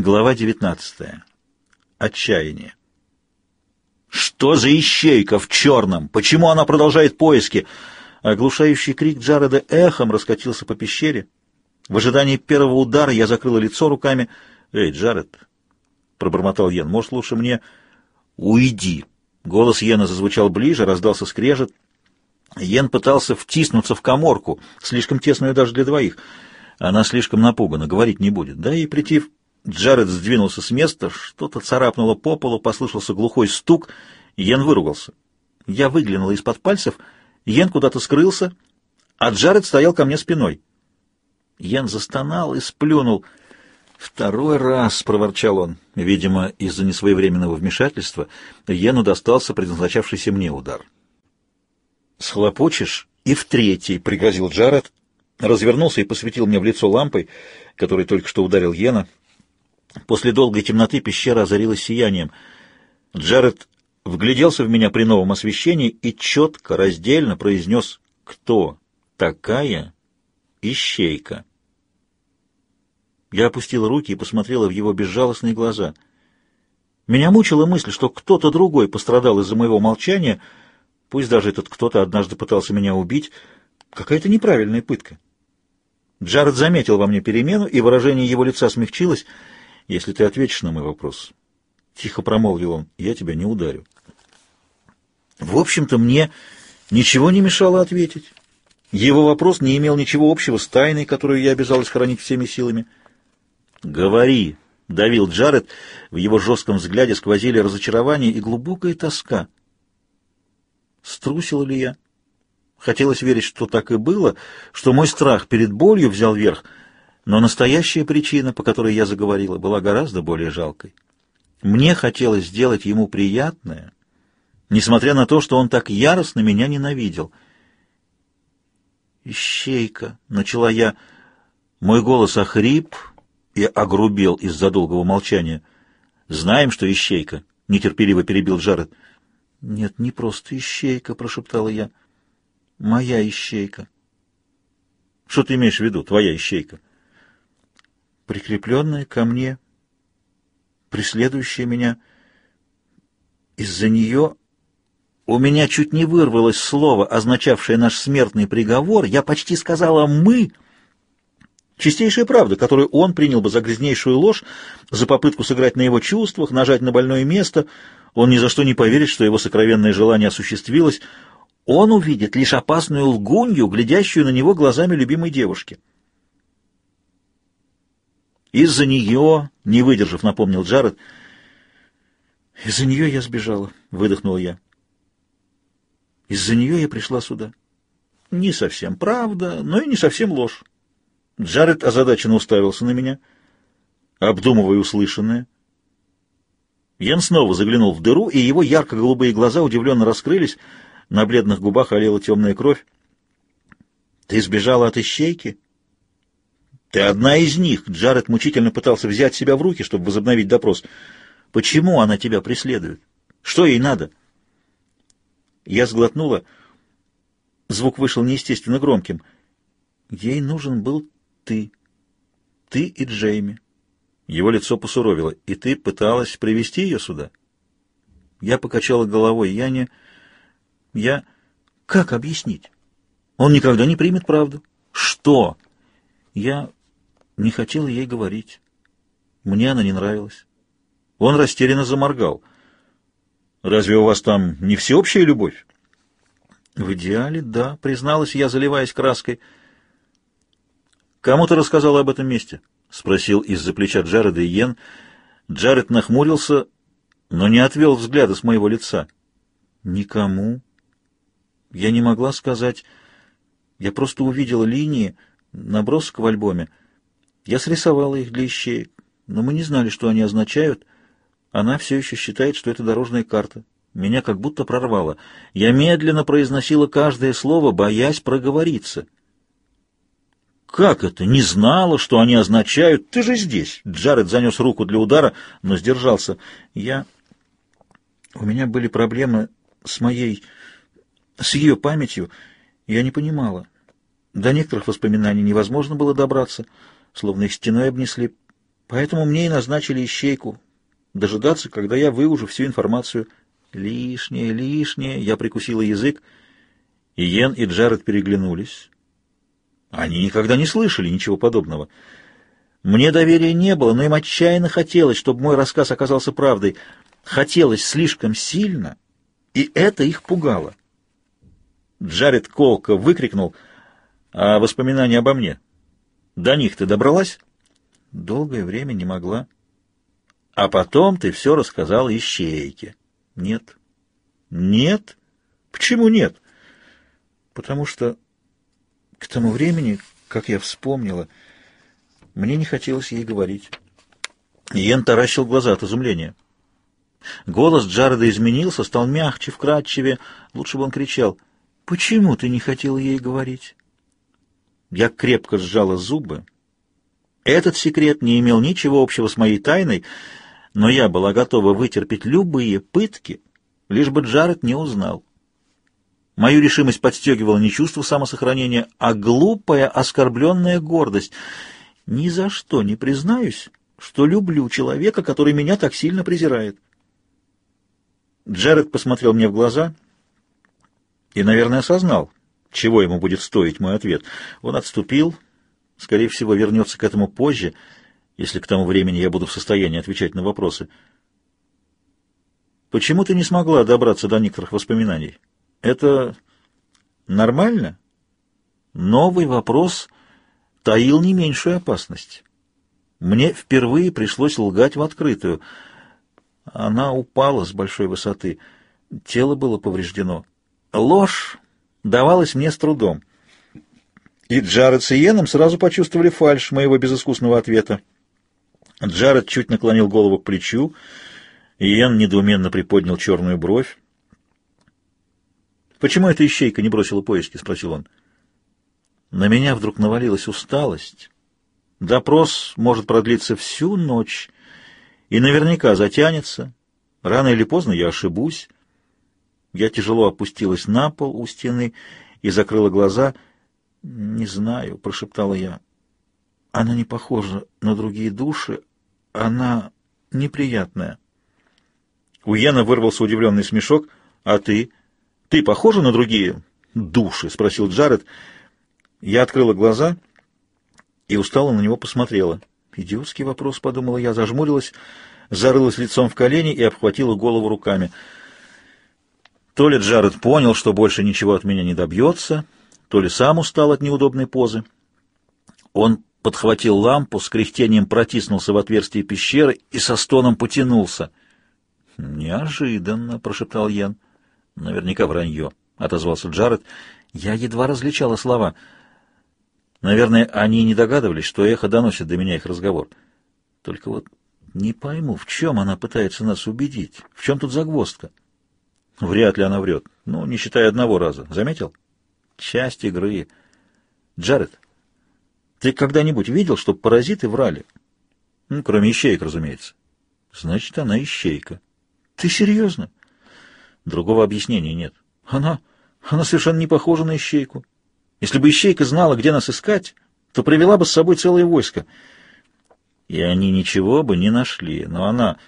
Глава 19. Отчаяние. «Что за ищейка в черном? Почему она продолжает поиски?» Оглушающий крик Джареда эхом раскатился по пещере. В ожидании первого удара я закрыла лицо руками. «Эй, Джаред!» — пробормотал Йен. «Может, лучше мне...» «Уйди!» Голос Йена зазвучал ближе, раздался скрежет. Йен пытался втиснуться в коморку, слишком тесную даже для двоих. Она слишком напугана, говорить не будет. Да и прийти Джаред сдвинулся с места, что-то царапнуло по полу, послышался глухой стук, Йен выругался. Я выглянула из-под пальцев, Йен куда-то скрылся, а Джаред стоял ко мне спиной. Йен застонал и сплюнул. «Второй раз!» — проворчал он. Видимо, из-за несвоевременного вмешательства Йену достался предназначавшийся мне удар. «Схлопочешь и в третий!» — пригрозил Джаред, развернулся и посветил мне в лицо лампой, которой только что ударил Йена — После долгой темноты пещера озарилась сиянием. Джаред вгляделся в меня при новом освещении и четко, раздельно произнес «Кто такая ищейка?» Я опустила руки и посмотрела в его безжалостные глаза. Меня мучила мысль, что кто-то другой пострадал из-за моего молчания, пусть даже этот кто-то однажды пытался меня убить. Какая-то неправильная пытка. Джаред заметил во мне перемену, и выражение его лица смягчилось — если ты ответишь на мой вопрос, — тихо промолвил он, — я тебя не ударю. В общем-то, мне ничего не мешало ответить. Его вопрос не имел ничего общего с тайной, которую я обязалась хранить всеми силами. «Говори!» — давил Джаред. В его жестком взгляде сквозили разочарование и глубокая тоска. Струсила ли я? Хотелось верить, что так и было, что мой страх перед болью взял верх — но настоящая причина, по которой я заговорила, была гораздо более жалкой. Мне хотелось сделать ему приятное, несмотря на то, что он так яростно меня ненавидел. «Ищейка!» — начала я. Мой голос охрип и огрубел из-за долгого молчания. «Знаем, что ищейка!» — нетерпеливо перебил Джаред. «Нет, не просто ищейка», — прошептала я. «Моя ищейка». «Что ты имеешь в виду, твоя ищейка?» Прикрепленная ко мне, преследующая меня. Из-за нее у меня чуть не вырвалось слово, означавшее наш смертный приговор. Я почти сказала «мы». Чистейшая правда, которую он принял бы за грязнейшую ложь, за попытку сыграть на его чувствах, нажать на больное место. Он ни за что не поверит, что его сокровенное желание осуществилось. Он увидит лишь опасную лгунью, глядящую на него глазами любимой девушки. Из-за нее, не выдержав, напомнил Джаред. Из-за нее я сбежала, выдохнул я. Из-за нее я пришла сюда. Не совсем правда, но и не совсем ложь. Джаред озадаченно уставился на меня, обдумывая услышанное. Ян снова заглянул в дыру, и его ярко-голубые глаза удивленно раскрылись, на бледных губах олела темная кровь. «Ты сбежала от ищейки?» «Ты одна из них!» Джаред мучительно пытался взять себя в руки, чтобы возобновить допрос. «Почему она тебя преследует? Что ей надо?» Я сглотнула. Звук вышел неестественно громким. «Ей нужен был ты. Ты и Джейми». Его лицо посуровило. «И ты пыталась привести ее сюда?» Я покачала головой. «Я не... Я... Как объяснить? Он никогда не примет правду». «Что?» Я не хотела ей говорить. Мне она не нравилась. Он растерянно заморгал. «Разве у вас там не всеобщая любовь?» «В идеале, да», — призналась я, заливаясь краской. «Кому ты рассказал об этом месте?» — спросил из-за плеча Джареда Йен. Джаред нахмурился, но не отвел взгляда с моего лица. «Никому. Я не могла сказать. Я просто увидела линии, набросок в альбоме. Я срисовала их для ищеек, но мы не знали, что они означают. Она все еще считает, что это дорожная карта. Меня как будто прорвало. Я медленно произносила каждое слово, боясь проговориться. «Как это? Не знала, что они означают? Ты же здесь!» Джаред занес руку для удара, но сдержался. «Я... У меня были проблемы с моей... с ее памятью. Я не понимала. До некоторых воспоминаний невозможно было добраться» словно их стеной обнесли. Поэтому мне и назначили ищейку. Дожидаться, когда я выужу всю информацию. Лишнее, лишнее. Я прикусила язык. И Йен и Джаред переглянулись. Они никогда не слышали ничего подобного. Мне доверия не было, но им отчаянно хотелось, чтобы мой рассказ оказался правдой. Хотелось слишком сильно, и это их пугало. Джаред колко выкрикнул, а воспоминания обо мне? До них ты добралась? Долгое время не могла. А потом ты все рассказала ищейке. Нет. Нет? Почему нет? Потому что к тому времени, как я вспомнила, мне не хотелось ей говорить. Иен таращил глаза от изумления. Голос Джареда изменился, стал мягче, вкрадчивее. Лучше бы он кричал. «Почему ты не хотела ей говорить?» Я крепко сжала зубы. Этот секрет не имел ничего общего с моей тайной, но я была готова вытерпеть любые пытки, лишь бы Джаред не узнал. Мою решимость подстегивала не чувство самосохранения, а глупая, оскорбленная гордость. Ни за что не признаюсь, что люблю человека, который меня так сильно презирает. Джаред посмотрел мне в глаза и, наверное, осознал, чего ему будет стоить мой ответ. Он отступил, скорее всего, вернется к этому позже, если к тому времени я буду в состоянии отвечать на вопросы. Почему ты не смогла добраться до некоторых воспоминаний? Это нормально? Новый вопрос таил не меньшую опасность. Мне впервые пришлось лгать в открытую. Она упала с большой высоты. Тело было повреждено. Ложь давалась мне с трудом. И Джаред с Иеном сразу почувствовали фальшь моего безыскусного ответа. Джаред чуть наклонил голову к плечу, Иен недоуменно приподнял черную бровь. «Почему эта ищейка не бросила поиски?» — спросил он. На меня вдруг навалилась усталость. Допрос может продлиться всю ночь и наверняка затянется. Рано или поздно я ошибусь. Я тяжело опустилась на пол у стены и закрыла глаза. «Не знаю», — прошептала я. «Она не похожа на другие души. Она неприятная». У Йена вырвался удивленный смешок. «А ты? Ты похожа на другие души?» — спросил Джаред. Я открыла глаза и устало на него посмотрела. «Идиотский вопрос», — подумала я, зажмурилась, зарылась лицом в колени и обхватила голову руками — то ли Джаред понял, что больше ничего от меня не добьется, то ли сам устал от неудобной позы. Он подхватил лампу, с кряхтением протиснулся в отверстие пещеры и со стоном потянулся. «Неожиданно», — прошептал Ян. «Наверняка вранье», — отозвался Джаред. Я едва различала слова. Наверное, они не догадывались, что эхо доносит до меня их разговор. Только вот не пойму, в чем она пытается нас убедить, в чем тут загвоздка. Вряд ли она врет. Ну, не считая одного раза. Заметил? Часть игры. Джаред, ты когда-нибудь видел, что паразиты врали? Ну, кроме ищеек, разумеется. Значит, она ищейка. Ты серьезно? Другого объяснения нет. Она... она совершенно не похожа на ищейку. Если бы ищейка знала, где нас искать, то привела бы с собой целое войско. И они ничего бы не нашли. Но она...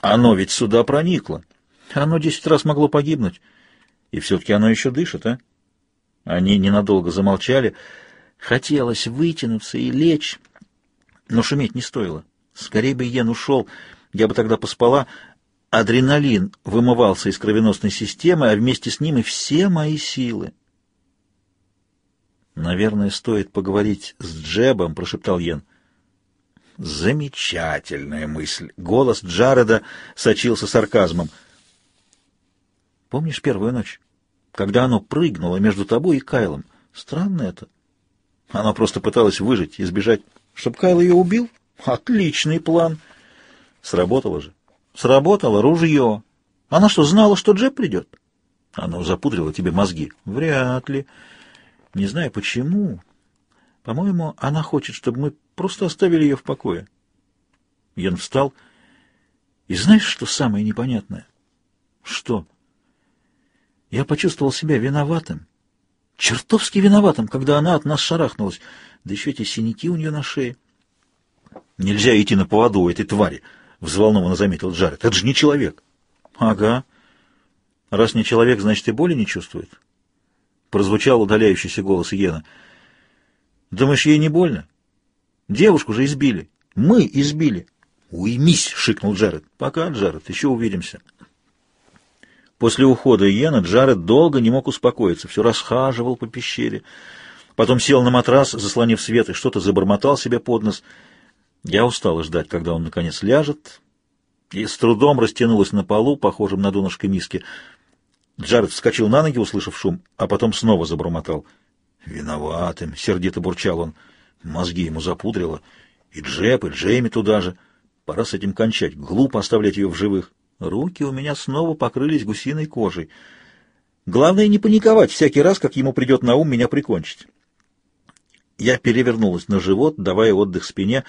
Оно ведь сюда проникло. Оно десять раз могло погибнуть. И все-таки оно еще дышит, а? Они ненадолго замолчали. Хотелось вытянуться и лечь, но шуметь не стоило. Скорее бы Йен ушел, я бы тогда поспала. Адреналин вымывался из кровеносной системы, а вместе с ним и все мои силы. «Наверное, стоит поговорить с Джебом», — прошептал Йен. «Замечательная мысль!» — голос Джареда сочился сарказмом — Помнишь первую ночь, когда оно прыгнуло между тобой и Кайлом? Странно это. Оно просто пыталось выжить, избежать. Чтоб Кайл ее убил? Отличный план. Сработало же. Сработало ружье. Она что, знала, что Джеб придет? Оно запудрило тебе мозги. Вряд ли. Не знаю, почему. По-моему, она хочет, чтобы мы просто оставили ее в покое. Ян встал. И знаешь, что самое непонятное? Что? Я почувствовал себя виноватым, чертовски виноватым, когда она от нас шарахнулась, да еще эти синяки у нее на шее. Нельзя идти на поводу у этой твари, — взволнованно заметил Джаред. Это же не человек. Ага. Раз не человек, значит и боли не чувствует. Прозвучал удаляющийся голос Йена. Думаешь, ей не больно? Девушку же избили. Мы избили. Уймись, шикнул Джаред. Пока, Джаред, еще увидимся. После ухода Йена Джаред долго не мог успокоиться, все расхаживал по пещере. Потом сел на матрас, заслонив свет, и что-то забормотал себе под нос. Я устал ждать, когда он наконец ляжет, и с трудом растянулась на полу, похожем на донышко миски. Джаред вскочил на ноги, услышав шум, а потом снова забормотал. «Виноватым!» — сердито бурчал он. Мозги ему запудрило. И Джеб, и Джейми туда же. Пора с этим кончать. Глупо оставлять ее в живых. Руки у меня снова покрылись гусиной кожей. Главное не паниковать всякий раз, как ему придет на ум меня прикончить. Я перевернулась на живот, давая отдых спине.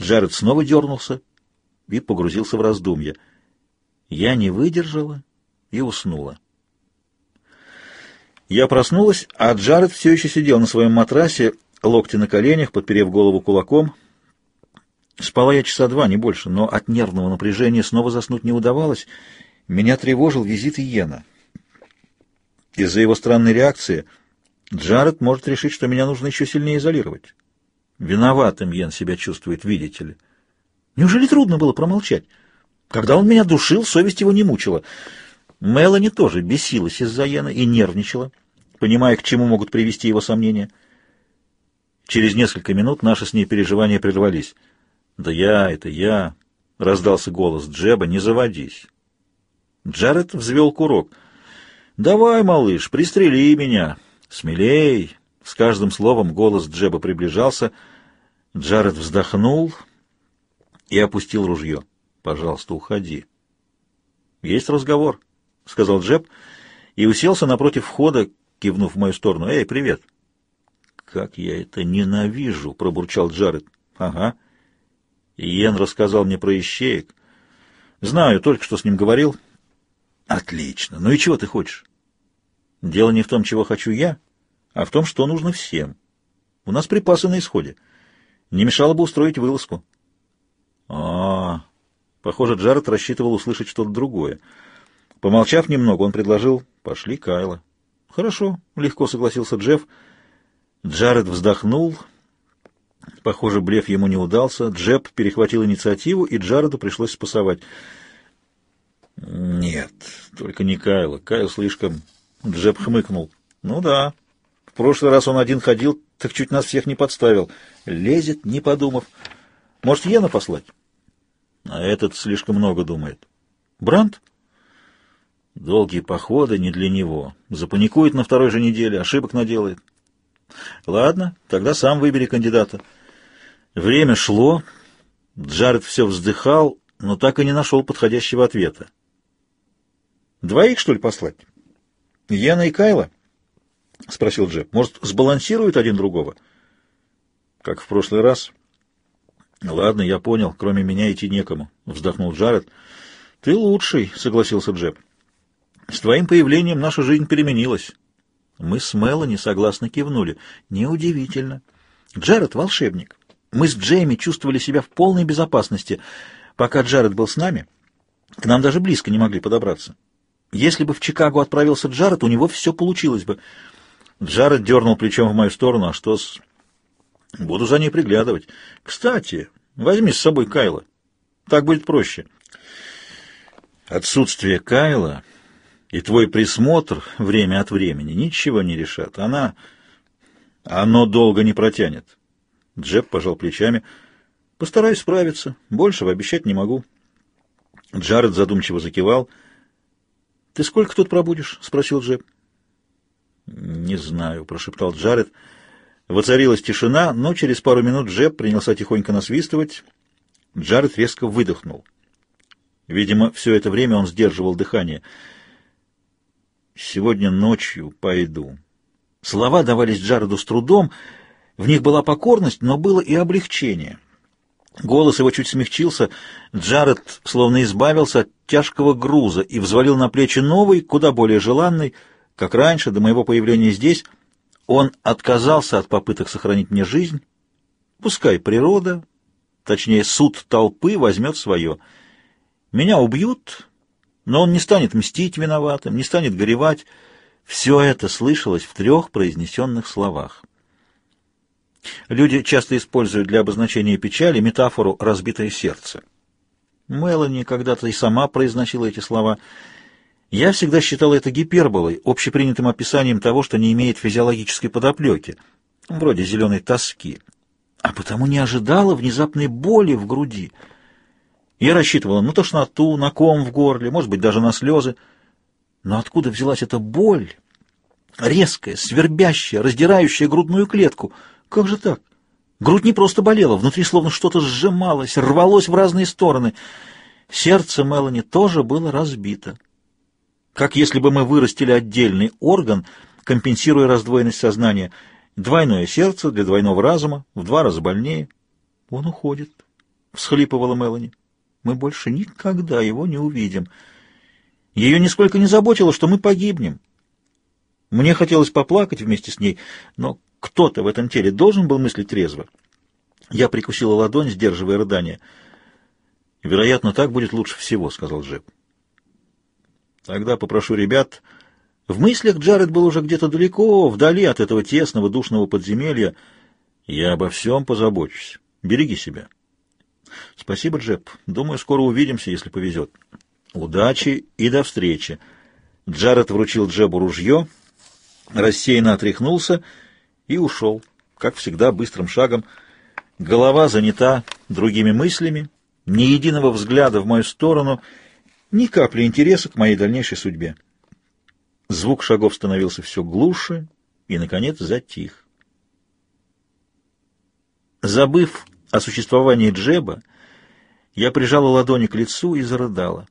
Джаред снова дернулся и погрузился в раздумья. Я не выдержала и уснула. Я проснулась, а Джаред все еще сидел на своем матрасе, локти на коленях, подперев голову кулаком. Спала я часа два, не больше, но от нервного напряжения снова заснуть не удавалось. Меня тревожил визит Иена. Из-за его странной реакции Джаред может решить, что меня нужно еще сильнее изолировать. Виноватым Йен себя чувствует, видите ли. Неужели трудно было промолчать? Когда он меня душил, совесть его не мучила. Мелани тоже бесилась из-за Йена и нервничала, понимая, к чему могут привести его сомнения. Через несколько минут наши с ней переживания прервались. «Да я, это я!» — раздался голос Джеба. «Не заводись!» Джаред взвел курок. «Давай, малыш, пристрели меня! Смелей!» С каждым словом голос Джеба приближался. Джаред вздохнул и опустил ружье. «Пожалуйста, уходи». «Есть разговор», — сказал Джеб и уселся напротив входа, кивнув в мою сторону. «Эй, привет!» «Как я это ненавижу!» — пробурчал Джаред. «Ага. Иен рассказал мне про ищеек. Знаю, только что с ним говорил». «Отлично. Ну и чего ты хочешь?» «Дело не в том, чего хочу я, а в том, что нужно всем. У нас припасы на исходе. Не мешало бы устроить вылазку». А, -а, а Похоже, Джаред рассчитывал услышать что-то другое. Помолчав немного, он предложил «Пошли, Кайла». «Хорошо», — легко согласился Джефф. Джаред вздохнул. Похоже, блеф ему не удался. Джеб перехватил инициативу, и Джареду пришлось спасовать. «Нет, только не Кайла. Кайл слишком...» Джеб хмыкнул. «Ну да. В прошлый раз он один ходил, так чуть нас всех не подставил. Лезет, не подумав. Может, Йена послать?» А этот слишком много думает. «Бранд?» «Долгие походы не для него. Запаникует на второй же неделе, ошибок наделает. Ладно, тогда сам выбери кандидата. Время шло, Джаред все вздыхал, но так и не нашел подходящего ответа. Двоих, что ли, послать? Яна и Кайла? — спросил Джеб. — Может, сбалансируют один другого? — Как в прошлый раз. — Ладно, я понял. Кроме меня идти некому, — вздохнул Джаред. — Ты лучший, — согласился Джеб. — С твоим появлением наша жизнь переменилась. Мы с Мелани согласно кивнули. Неудивительно. Джаред — волшебник. Мы с Джейми чувствовали себя в полной безопасности. Пока Джаред был с нами, к нам даже близко не могли подобраться. Если бы в Чикаго отправился Джаред, у него все получилось бы. Джаред дернул плечом в мою сторону. А что с... Буду за ней приглядывать. Кстати, возьми с собой Кайла. Так будет проще. Отсутствие Кайла и твой присмотр время от времени ничего не решат. Она... Оно долго не протянет. Джеб пожал плечами. Постараюсь справиться. Большего обещать не могу. Джаред задумчиво закивал. «Ты сколько тут пробудешь?» — спросил Джеб. «Не знаю», — прошептал Джаред. Воцарилась тишина, но через пару минут Джеб принялся тихонько насвистывать. Джаред резко выдохнул. Видимо, все это время он сдерживал дыхание — Сегодня ночью пойду. Слова давались Джареду с трудом, в них была покорность, но было и облегчение. Голос его чуть смягчился, Джаред словно избавился от тяжкого груза и взвалил на плечи новый, куда более желанный, как раньше, до моего появления здесь. Он отказался от попыток сохранить мне жизнь. Пускай природа, точнее суд толпы, возьмет свое. Меня убьют, но он не станет мстить виноватым, не станет горевать. Все это слышалось в трех произнесенных словах. Люди часто используют для обозначения печали метафору «разбитое сердце». Мелани когда-то и сама произносила эти слова. Я всегда считал это гиперболой, общепринятым описанием того, что не имеет физиологической подоплеки, вроде зеленой тоски, а потому не ожидала внезапной боли в груди. Я рассчитывала на тошноту, на ком в горле, может быть, даже на слезы. Но откуда взялась эта боль? Резкая, свербящая, раздирающая грудную клетку — как же так? Грудь не просто болела, внутри словно что-то сжималось, рвалось в разные стороны. Сердце Мелани тоже было разбито. Как если бы мы вырастили отдельный орган, компенсируя раздвоенность сознания. Двойное сердце для двойного разума, в два раза больнее. Он уходит, — всхлипывала Мелани. Мы больше никогда его не увидим. Ее нисколько не заботило, что мы погибнем. Мне хотелось поплакать вместе с ней, но кто-то в этом теле должен был мыслить трезво. Я прикусила ладонь, сдерживая рыдание. «Вероятно, так будет лучше всего», — сказал Джеб. «Тогда попрошу ребят...» В мыслях Джаред был уже где-то далеко, вдали от этого тесного душного подземелья. «Я обо всем позабочусь. Береги себя». «Спасибо, Джеб. Думаю, скоро увидимся, если повезет». «Удачи и до встречи». Джаред вручил Джебу ружье, рассеянно отряхнулся и и ушел, как всегда, быстрым шагом. Голова занята другими мыслями, ни единого взгляда в мою сторону, ни капли интереса к моей дальнейшей судьбе. Звук шагов становился все глуше и, наконец, затих. Забыв о существовании Джеба, я прижала ладони к лицу и зарыдала.